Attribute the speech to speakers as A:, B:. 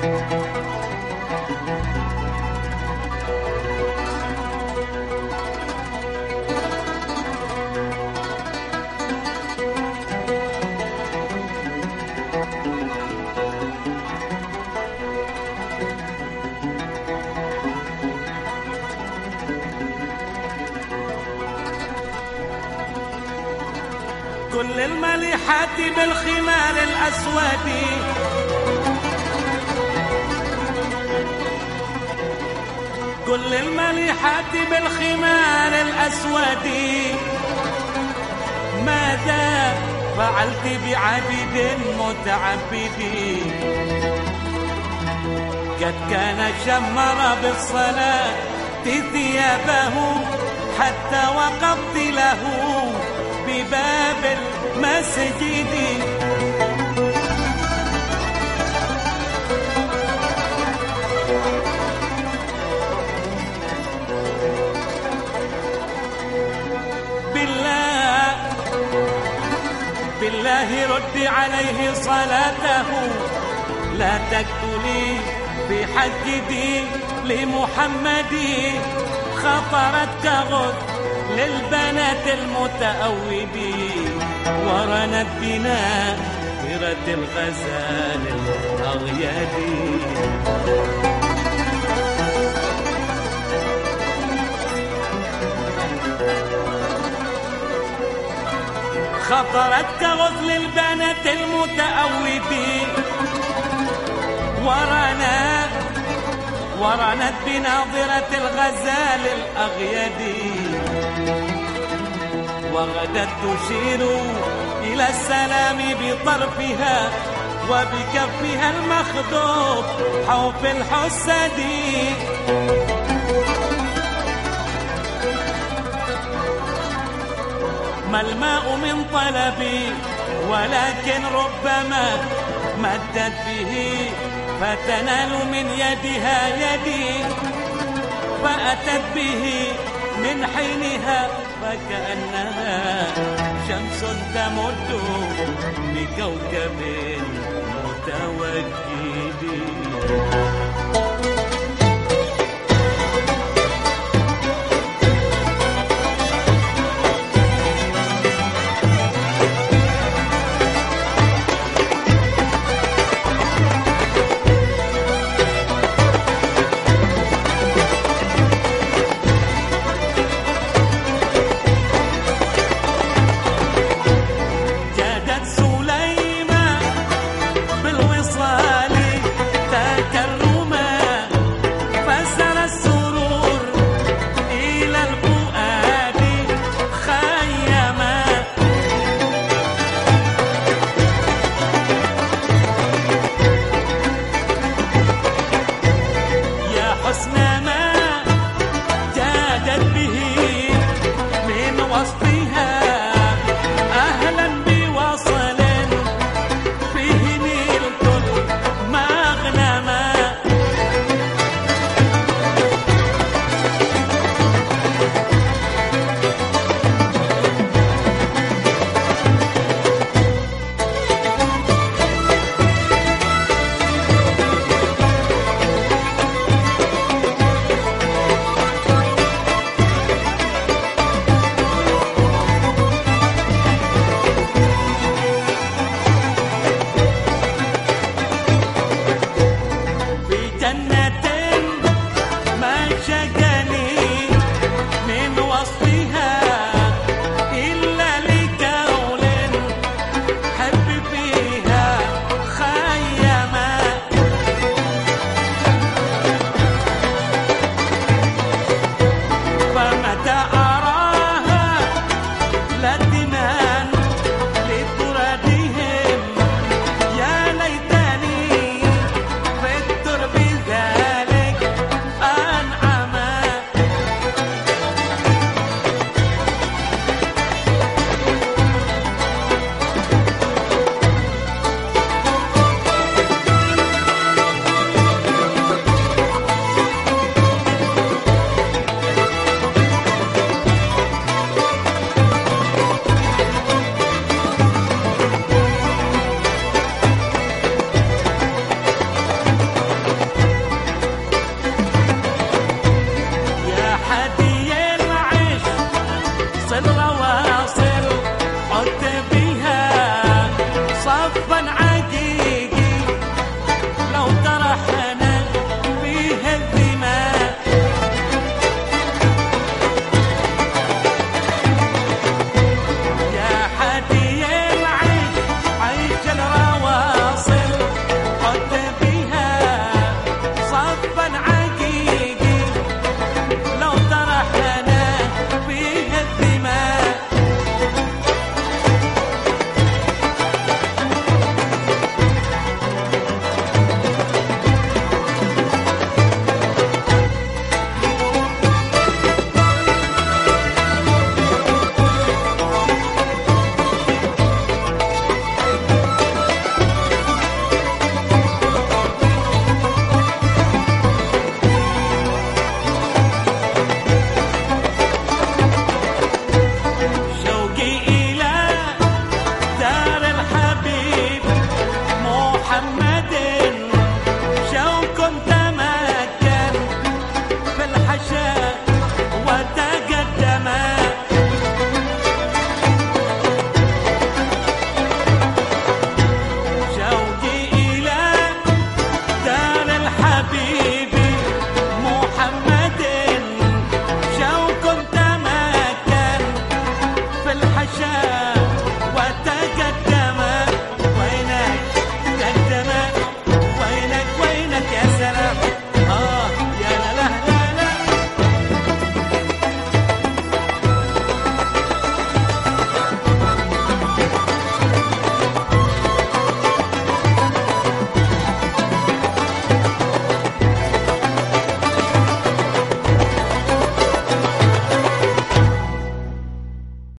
A: كل المليحات بالخمار الأسود. كل المليحات بالخمار الأسود. ماذا فعلت بعبد متعبد؟ قد كان شمر بالصلاة ثيابه حتى وقفت له بباب المسجد. بالله رد عليه صلاته. لا تقتلي بحجدي لمحمد. خطرت كغد للبنات المتأودين ورنت بنا هرة الغزال الأغيادين خطرت كغزل البنات المتأودين ورنا ورنت بناظرة الغزال الأغيدي وغدت تشير إلى السلام بطرفها وبكفها المخضوب حوف الحسدي ما الماء من طلبي ولكن ربما مدت به فتنال من يدها يدي فأتت به من حينها فكأنها شمس تمد بكوكب متوكد gerçek